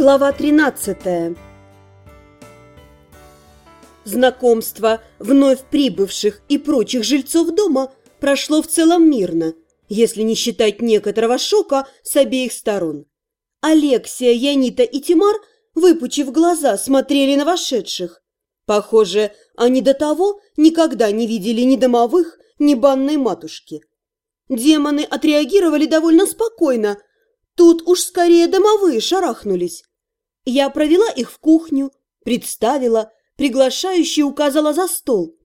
Глава 13 Знакомство вновь прибывших и прочих жильцов дома прошло в целом мирно, если не считать некоторого шока с обеих сторон. Алексия, Янита и Тимар, выпучив глаза, смотрели на вошедших. Похоже, они до того никогда не видели ни домовых, ни банной матушки. Демоны отреагировали довольно спокойно, Тут уж скорее домовые шарахнулись. Я провела их в кухню, представила, приглашающе указала за стол.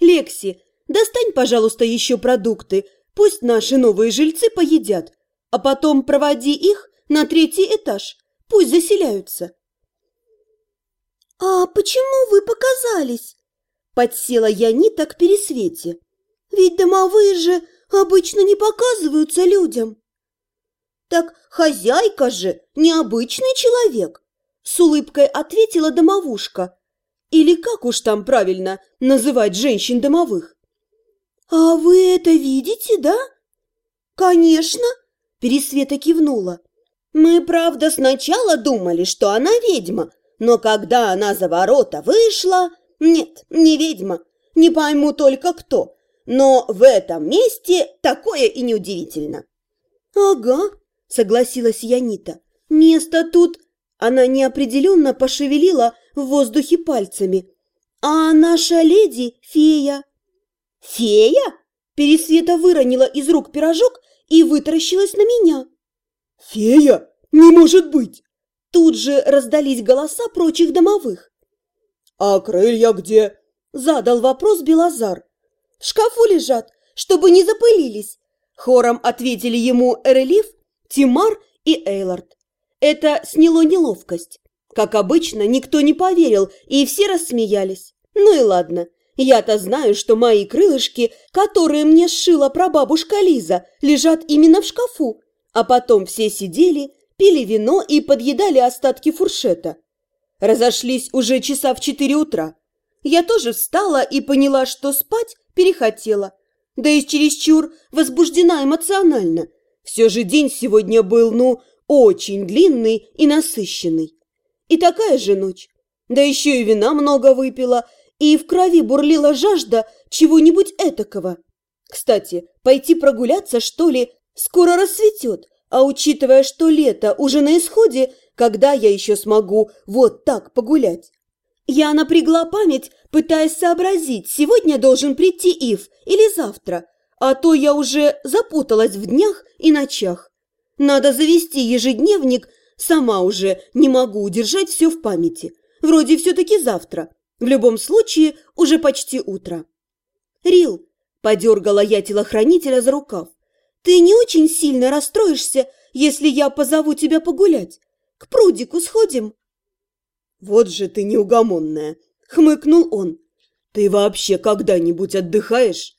«Лекси, достань, пожалуйста, еще продукты, пусть наши новые жильцы поедят, а потом проводи их на третий этаж, пусть заселяются». «А почему вы показались?» Подсела я Нита к пересвете. «Ведь домовые же обычно не показываются людям». «Так хозяйка же необычный человек!» С улыбкой ответила домовушка. Или как уж там правильно называть женщин-домовых? «А вы это видите, да?» «Конечно!» – Пересвета кивнула. «Мы, правда, сначала думали, что она ведьма, но когда она за ворота вышла... Нет, не ведьма, не пойму только кто, но в этом месте такое и неудивительно». «Ага», – согласилась Янита. «Место тут...» Она неопределенно пошевелила в воздухе пальцами. «А наша леди – фея». «Фея?» Пересвета выронила из рук пирожок и вытаращилась на меня. «Фея? Не может быть!» Тут же раздались голоса прочих домовых. «А крылья где?» – задал вопрос Белозар. «В шкафу лежат, чтобы не запылились», – хором ответили ему Эрелиф Тимар и Эйлард. Это сняло неловкость. Как обычно, никто не поверил, и все рассмеялись. Ну и ладно, я-то знаю, что мои крылышки, которые мне сшила прабабушка Лиза, лежат именно в шкафу. А потом все сидели, пили вино и подъедали остатки фуршета. Разошлись уже часа в четыре утра. Я тоже встала и поняла, что спать перехотела. Да и чересчур возбуждена эмоционально – все же день сегодня был, ну, очень длинный и насыщенный. И такая же ночь. Да еще и вина много выпила, и в крови бурлила жажда чего-нибудь этакого. Кстати, пойти прогуляться, что ли, скоро рассветет, а учитывая, что лето уже на исходе, когда я еще смогу вот так погулять? Я напрягла память, пытаясь сообразить, сегодня должен прийти Ив или завтра – а то я уже запуталась в днях и ночах. Надо завести ежедневник, сама уже не могу удержать все в памяти. Вроде все-таки завтра. В любом случае, уже почти утро. Рил, подергала я телохранителя за рукав. Ты не очень сильно расстроишься, если я позову тебя погулять? К прудику сходим? Вот же ты неугомонная, хмыкнул он. Ты вообще когда-нибудь отдыхаешь?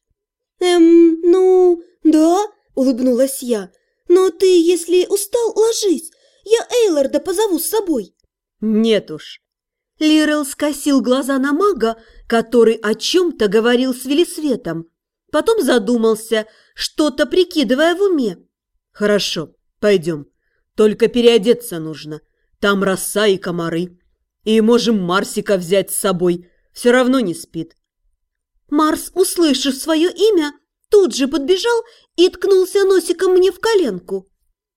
«Эм, ну, да», – улыбнулась я. «Но ты, если устал, ложись. Я Эйларда позову с собой». «Нет уж». Лирел скосил глаза на мага, который о чем-то говорил с Велисветом. Потом задумался, что-то прикидывая в уме. «Хорошо, пойдем. Только переодеться нужно. Там роса и комары. И можем Марсика взять с собой. Все равно не спит. Марс, услышав свое имя, тут же подбежал и ткнулся носиком мне в коленку.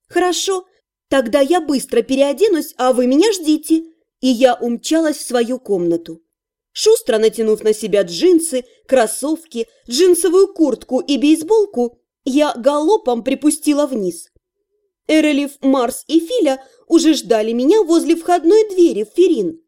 «Хорошо, тогда я быстро переоденусь, а вы меня ждите». И я умчалась в свою комнату. Шустро натянув на себя джинсы, кроссовки, джинсовую куртку и бейсболку, я галопом припустила вниз. Эрелев, Марс и Филя уже ждали меня возле входной двери в Ферин.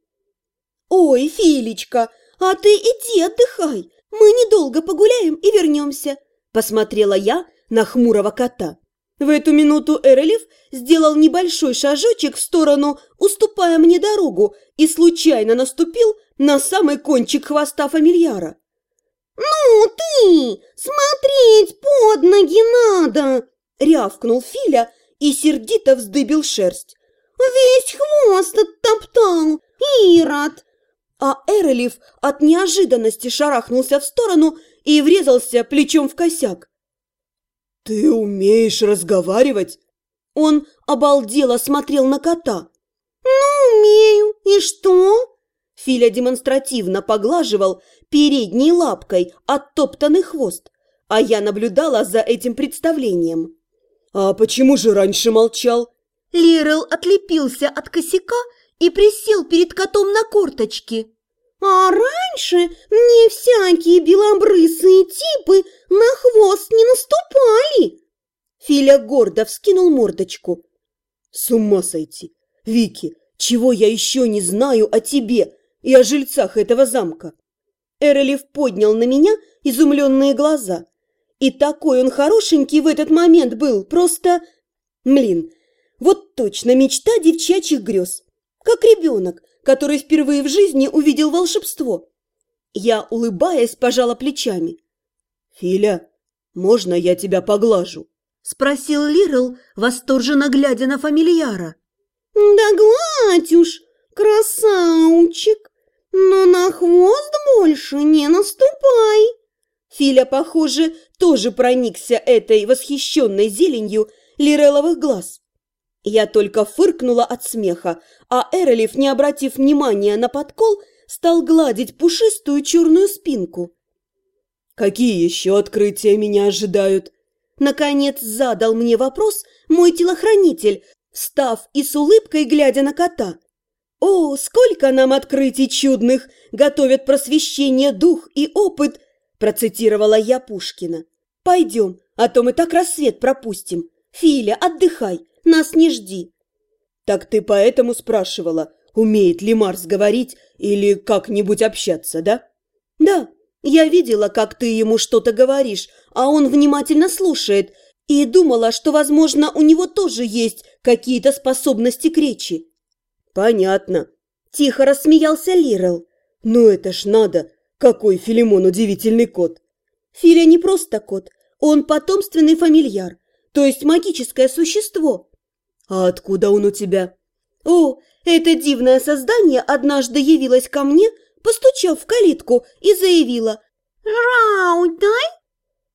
«Ой, Филечка, а ты иди отдыхай, «Мы недолго погуляем и вернемся», – посмотрела я на хмурого кота. В эту минуту Эрелев сделал небольшой шажочек в сторону, уступая мне дорогу, и случайно наступил на самый кончик хвоста фамильяра. «Ну ты! Смотреть под ноги надо!» – рявкнул Филя и сердито вздыбил шерсть. «Весь хвост оттоптал! Ирод! А Эрелев от неожиданности шарахнулся в сторону и врезался плечом в косяк. «Ты умеешь разговаривать?» Он обалдело смотрел на кота. «Ну, «Умею. И что?» Филя демонстративно поглаживал передней лапкой оттоптанный хвост, а я наблюдала за этим представлением. «А почему же раньше молчал?» Лирел отлепился от косяка и присел перед котом на корточки. «А раньше мне всякие белобрысые типы на хвост не наступали!» Филя гордо вскинул мордочку. «С ума сойти! Вики, чего я еще не знаю о тебе и о жильцах этого замка?» Эрелев поднял на меня изумленные глаза. И такой он хорошенький в этот момент был, просто... Млин, вот точно мечта девчачьих грез. Как ребенок, который впервые в жизни увидел волшебство. Я, улыбаясь, пожала плечами. «Филя, можно я тебя поглажу?» – спросил Лирл, восторженно глядя на фамильяра. «Да гладь уж, красавчик, но на хвост больше не наступай!» Филя, похоже, тоже проникся этой восхищенной зеленью лиреловых глаз. Я только фыркнула от смеха, а Эрелев, не обратив внимания на подкол, стал гладить пушистую черную спинку. «Какие еще открытия меня ожидают?» Наконец задал мне вопрос мой телохранитель, встав и с улыбкой глядя на кота. «О, сколько нам открытий чудных готовят просвещение дух и опыт!» процитировала я Пушкина. «Пойдем, а то мы так рассвет пропустим. Филя, отдыхай, нас не жди». «Так ты поэтому спрашивала, умеет ли Марс говорить или как-нибудь общаться, да?» «Да, я видела, как ты ему что-то говоришь, а он внимательно слушает, и думала, что, возможно, у него тоже есть какие-то способности к речи». «Понятно», – тихо рассмеялся Лирел. «Ну это ж надо! Какой Филимон удивительный кот!» «Филя не просто кот, он потомственный фамильяр, то есть магическое существо». «А откуда он у тебя?» «О, это дивное создание однажды явилось ко мне, постучав в калитку, и заявила «Рау, дай!»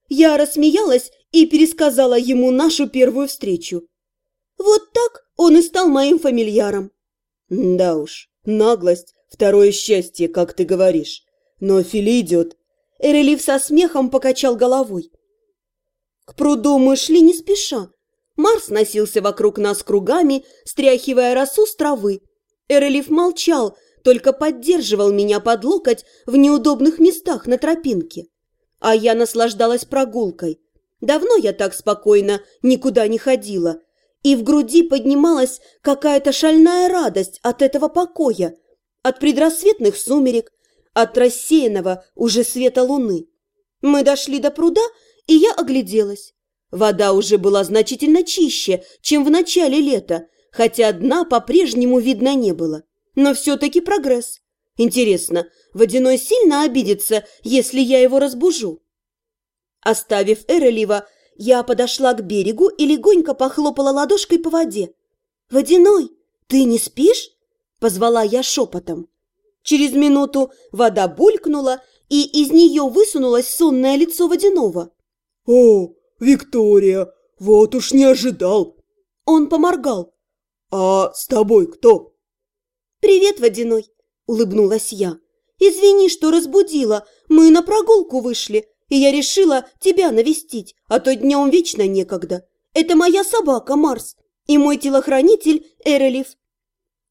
Я рассмеялась и пересказала ему нашу первую встречу. Вот так он и стал моим фамильяром. Да уж, наглость, второе счастье, как ты говоришь. Но Фили идет. Эрелив со смехом покачал головой. К пруду мы шли не спеша. Марс носился вокруг нас кругами, стряхивая росу с травы. Эрелив молчал, только поддерживал меня под локоть в неудобных местах на тропинке. А я наслаждалась прогулкой. Давно я так спокойно никуда не ходила. И в груди поднималась какая-то шальная радость от этого покоя, от предрассветных сумерек, от рассеянного уже света луны. Мы дошли до пруда, и я огляделась. Вода уже была значительно чище, чем в начале лета, хотя дна по-прежнему видно не было. Но все-таки прогресс. Интересно, Водяной сильно обидится, если я его разбужу? Оставив Эрелива, я подошла к берегу и легонько похлопала ладошкой по воде. «Водяной, ты не спишь?» – позвала я шепотом. Через минуту вода булькнула, и из нее высунулось сонное лицо водяного. «О, Виктория, вот уж не ожидал!» Он поморгал. «А с тобой кто?» «Привет, Водяной!» – улыбнулась я. «Извини, что разбудила. Мы на прогулку вышли, и я решила тебя навестить, а то днем вечно некогда. Это моя собака Марс и мой телохранитель Эрелев».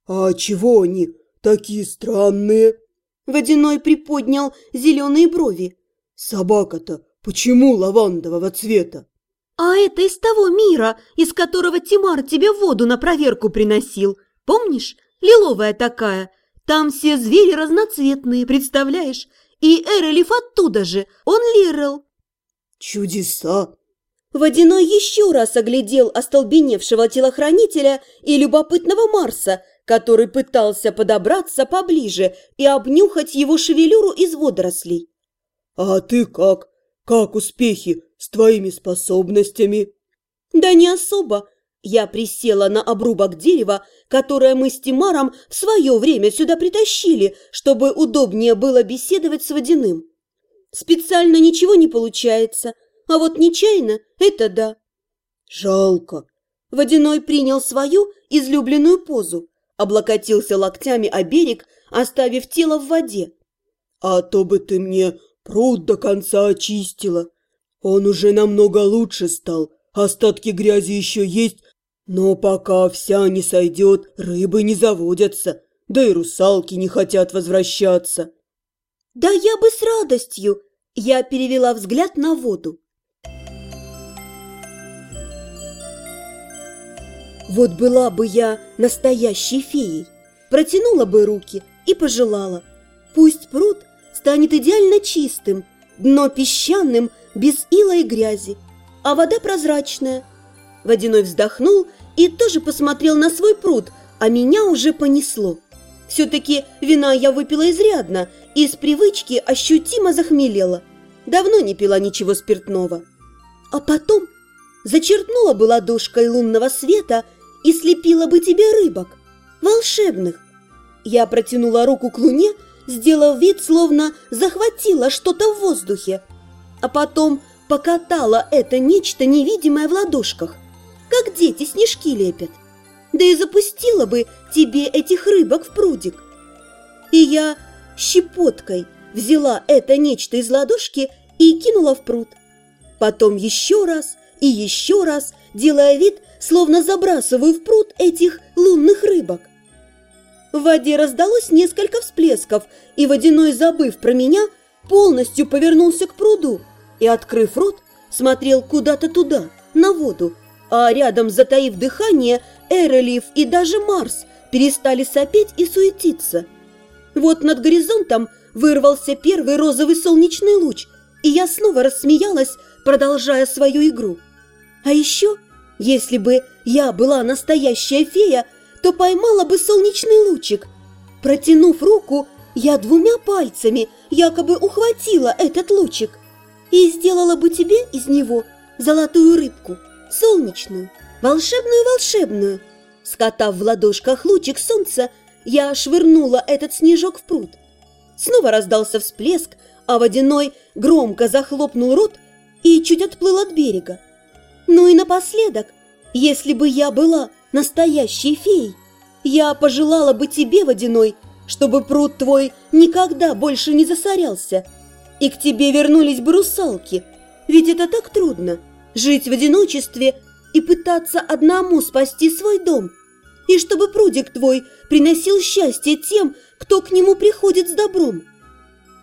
«А чего они такие странные?» Водяной приподнял зеленые брови. «Собака-то почему лавандового цвета?» «А это из того мира, из которого Тимар тебе воду на проверку приносил. Помнишь? лиловая такая. Там все звери разноцветные, представляешь? И Эрелиф оттуда же, он Лирел. Чудеса! Водяной еще раз оглядел остолбеневшего телохранителя и любопытного Марса, который пытался подобраться поближе и обнюхать его шевелюру из водорослей. «А ты как? Как успехи с твоими способностями?» «Да не особо. Я присела на обрубок дерева, которое мы с Тимаром в свое время сюда притащили, чтобы удобнее было беседовать с водяным. Специально ничего не получается, а вот нечаянно – это да. Жалко. Водяной принял свою излюбленную позу, облокотился локтями о берег, оставив тело в воде. «А то бы ты мне пруд до конца очистила. Он уже намного лучше стал, остатки грязи еще есть, но пока вся не сойдет, рыбы не заводятся, да и русалки не хотят возвращаться». «Да я бы с радостью!» Я перевела взгляд на воду. Вот была бы я настоящей феей, протянула бы руки и пожелала. Пусть пруд станет идеально чистым, дно песчаным, без ила и грязи, а вода прозрачная. Водяной вздохнул и тоже посмотрел на свой пруд, а меня уже понесло. Все-таки вина я выпила изрядно и с привычки ощутимо захмелела. Давно не пила ничего спиртного. А потом зачерпнула бы ладошкой лунного света и слепила бы тебе рыбок, волшебных. Я протянула руку к луне, сделав вид, словно захватила что-то в воздухе, а потом покатала это нечто невидимое в ладошках, как дети снежки лепят. Да и запустила бы тебе этих рыбок в прудик. И я щепоткой взяла это нечто из ладошки и кинула в пруд. Потом еще раз и еще раз, делая вид, словно забрасываю в пруд этих лунных рыбок. В воде раздалось несколько всплесков, и водяной, забыв про меня, полностью повернулся к пруду и, открыв рот, смотрел куда-то туда, на воду, а рядом, затаив дыхание, Эролив и даже Марс перестали сопеть и суетиться. Вот над горизонтом вырвался первый розовый солнечный луч, и я снова рассмеялась, продолжая свою игру. А еще если бы я была настоящая фея, то поймала бы солнечный лучик. Протянув руку, я двумя пальцами якобы ухватила этот лучик и сделала бы тебе из него золотую рыбку, солнечную, волшебную-волшебную. Скотав в ладошках лучик солнца, я швырнула этот снежок в пруд. Снова раздался всплеск, а водяной громко захлопнул рот и чуть отплыл от берега. Ну и напоследок, если бы я была настоящей феей, я пожелала бы тебе, водяной, чтобы пруд твой никогда больше не засорялся, и к тебе вернулись бы русалки, ведь это так трудно – жить в одиночестве и пытаться одному спасти свой дом, и чтобы прудик твой приносил счастье тем, кто к нему приходит с добром.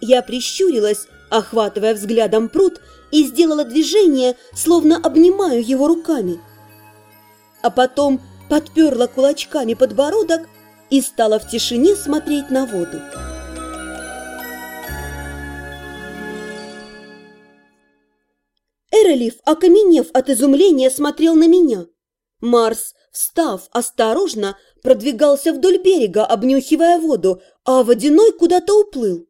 Я прищурилась, охватывая взглядом пруд и сделала движение, словно обнимаю его руками. А потом подперла кулачками подбородок и стала в тишине смотреть на воду. Эрелиф, окаменев от изумления, смотрел на меня. Марс, встав осторожно, продвигался вдоль берега, обнюхивая воду, а водяной куда-то уплыл.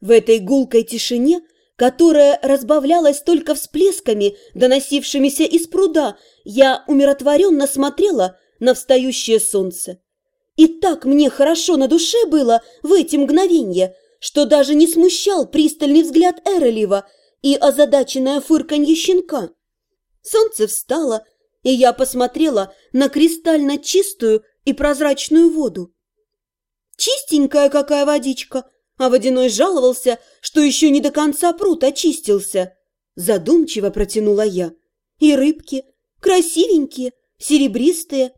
В этой гулкой тишине – которая разбавлялась только всплесками, доносившимися из пруда, я умиротворенно смотрела на встающее солнце. И так мне хорошо на душе было в эти мгновенья, что даже не смущал пристальный взгляд Эролива и озадаченное фырканье щенка. Солнце встало, и я посмотрела на кристально чистую и прозрачную воду. Чистенькая какая водичка, а водяной жаловался, что еще не до конца пруд очистился. Задумчиво протянула я. И рыбки, красивенькие, серебристые.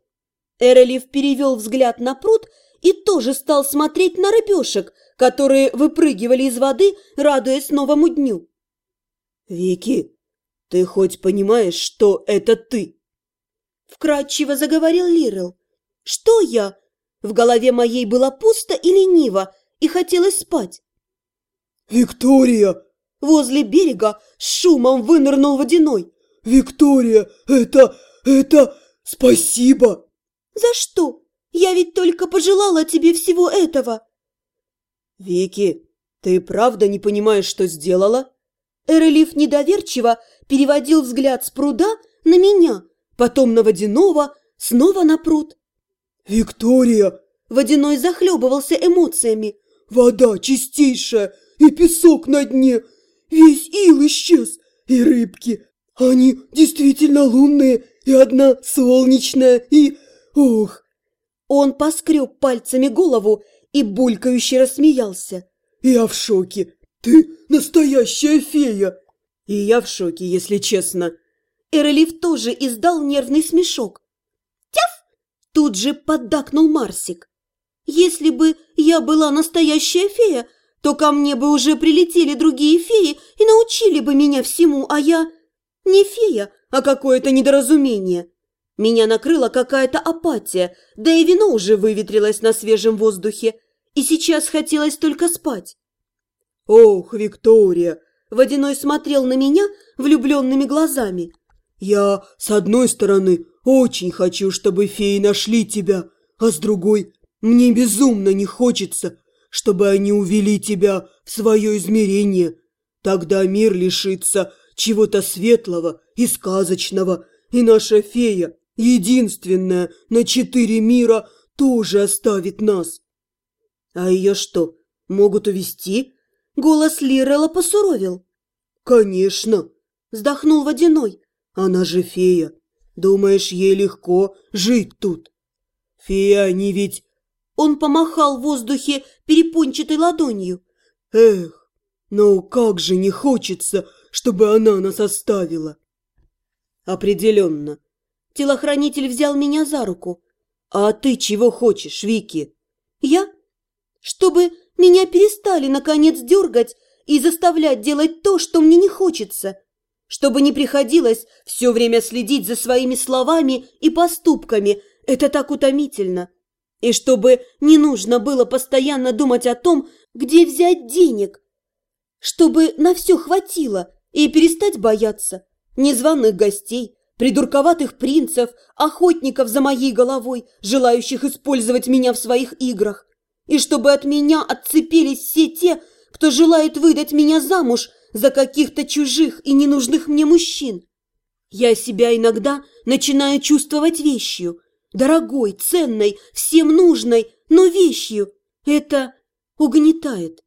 Эролив перевел взгляд на пруд и тоже стал смотреть на рыбешек, которые выпрыгивали из воды, радуясь новому дню. «Вики, ты хоть понимаешь, что это ты?» Вкратчиво заговорил Лирел. «Что я?» В голове моей было пусто и лениво, и хотелось спать. «Виктория!» Возле берега с шумом вынырнул водяной. «Виктория, это... это... спасибо!» «За что? Я ведь только пожелала тебе всего этого!» «Вики, ты правда не понимаешь, что сделала?» Эрелиф недоверчиво переводил взгляд с пруда на меня, потом на водяного, снова на пруд. «Виктория!» Водяной захлебывался эмоциями. Вода чистейшая, и песок на дне. Весь ил исчез, и рыбки. Они действительно лунные, и одна солнечная, и... Ох!» Он поскреб пальцами голову и булькающе рассмеялся. «Я в шоке! Ты настоящая фея!» «И я в шоке, если честно!» Эрелив тоже издал нервный смешок. «Тяф!» Тут же поддакнул Марсик. «Если бы я была настоящая фея, то ко мне бы уже прилетели другие феи и научили бы меня всему, а я не фея, а какое-то недоразумение. Меня накрыла какая-то апатия, да и вино уже выветрилось на свежем воздухе, и сейчас хотелось только спать. «Ох, Виктория!» Водяной смотрел на меня влюбленными глазами. «Я, с одной стороны, очень хочу, чтобы феи нашли тебя, а с другой, мне безумно не хочется, чтобы они увели тебя в свое измерение. Тогда мир лишится чего-то светлого и сказочного, и наша фея, единственная на четыре мира, тоже оставит нас. А ее что, могут увести? Голос Лирела посуровил. Конечно, вздохнул Водяной. Она же фея. Думаешь, ей легко жить тут? Фея, они ведь он помахал в воздухе перепончатой ладонью. «Эх, ну как же не хочется, чтобы она нас оставила!» «Определенно. Телохранитель взял меня за руку. А ты чего хочешь, Вики?» «Я? Чтобы меня перестали, наконец, дергать и заставлять делать то, что мне не хочется. Чтобы не приходилось все время следить за своими словами и поступками. Это так утомительно. И чтобы не нужно было постоянно думать о том, где взять денег. Чтобы на все хватило и перестать бояться незваных гостей, придурковатых принцев, охотников за моей головой, желающих использовать меня в своих играх. И чтобы от меня отцепились все те, кто желает выдать меня замуж за каких-то чужих и ненужных мне мужчин. Я себя иногда начинаю чувствовать вещью – дорогой, ценной, всем нужной, но вещью. Это угнетает.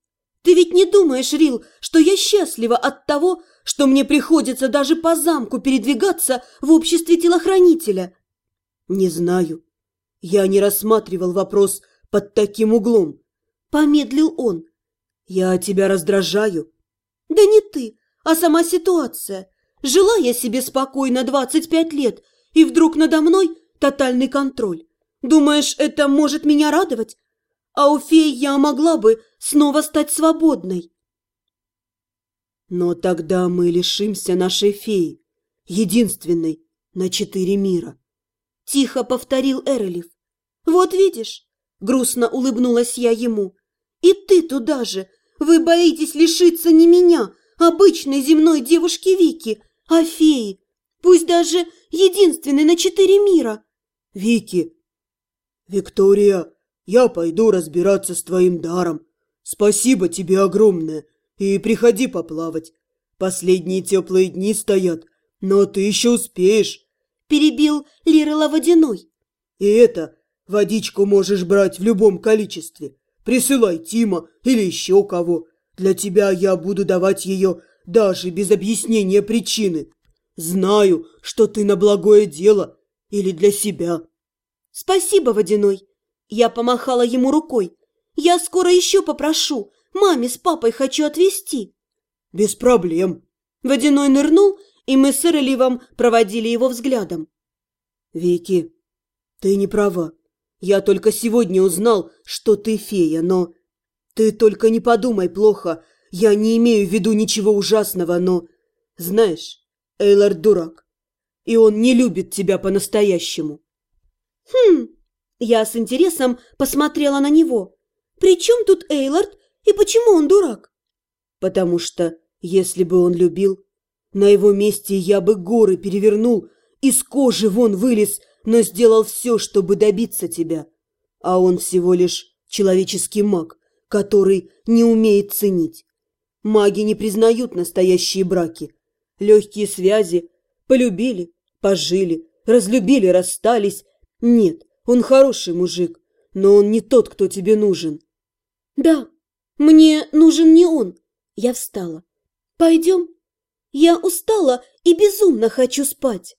Ты ведь не думаешь, Рил, что я счастлива от того, что мне приходится даже по замку передвигаться в обществе телохранителя? Не знаю. Я не рассматривал вопрос под таким углом. Помедлил он. Я тебя раздражаю. Да не ты, а сама ситуация. Жила я себе спокойно 25 лет, и вдруг надо мной тотальный контроль. Думаешь, это может меня радовать? А у феи я могла бы снова стать свободной. Но тогда мы лишимся нашей феи, единственной на четыре мира. Тихо повторил Эрелев. Вот видишь, грустно улыбнулась я ему. И ты туда же. Вы боитесь лишиться не меня, обычной земной девушки Вики, а феи, пусть даже единственной на четыре мира. Вики! Виктория, я пойду разбираться с твоим даром. Спасибо тебе огромное. И приходи поплавать. Последние теплые дни стоят, но ты еще успеешь. Перебил Лирела водяной. И это, водичку можешь брать в любом количестве. Присылай Тима или еще кого. Для тебя я буду давать ее даже без объяснения причины. Знаю, что ты на благое дело или для себя. Спасибо, Водяной. Я помахала ему рукой. Я скоро еще попрошу. Маме с папой хочу отвезти. Без проблем. Водяной нырнул, и мы с Ироливом проводили его взглядом. Вики, ты не права. Я только сегодня узнал, что ты фея, но... Ты только не подумай плохо. Я не имею в виду ничего ужасного, но... Знаешь, Эйлард дурак и он не любит тебя по-настоящему». «Хм...» Я с интересом посмотрела на него. «При чем тут Эйлард и почему он дурак?» «Потому что, если бы он любил, на его месте я бы горы перевернул, из кожи вон вылез, но сделал все, чтобы добиться тебя. А он всего лишь человеческий маг, который не умеет ценить. Маги не признают настоящие браки. Легкие связи Полюбили, пожили, разлюбили, расстались. Нет, он хороший мужик, но он не тот, кто тебе нужен. Да, мне нужен не он. Я встала. Пойдем. Я устала и безумно хочу спать.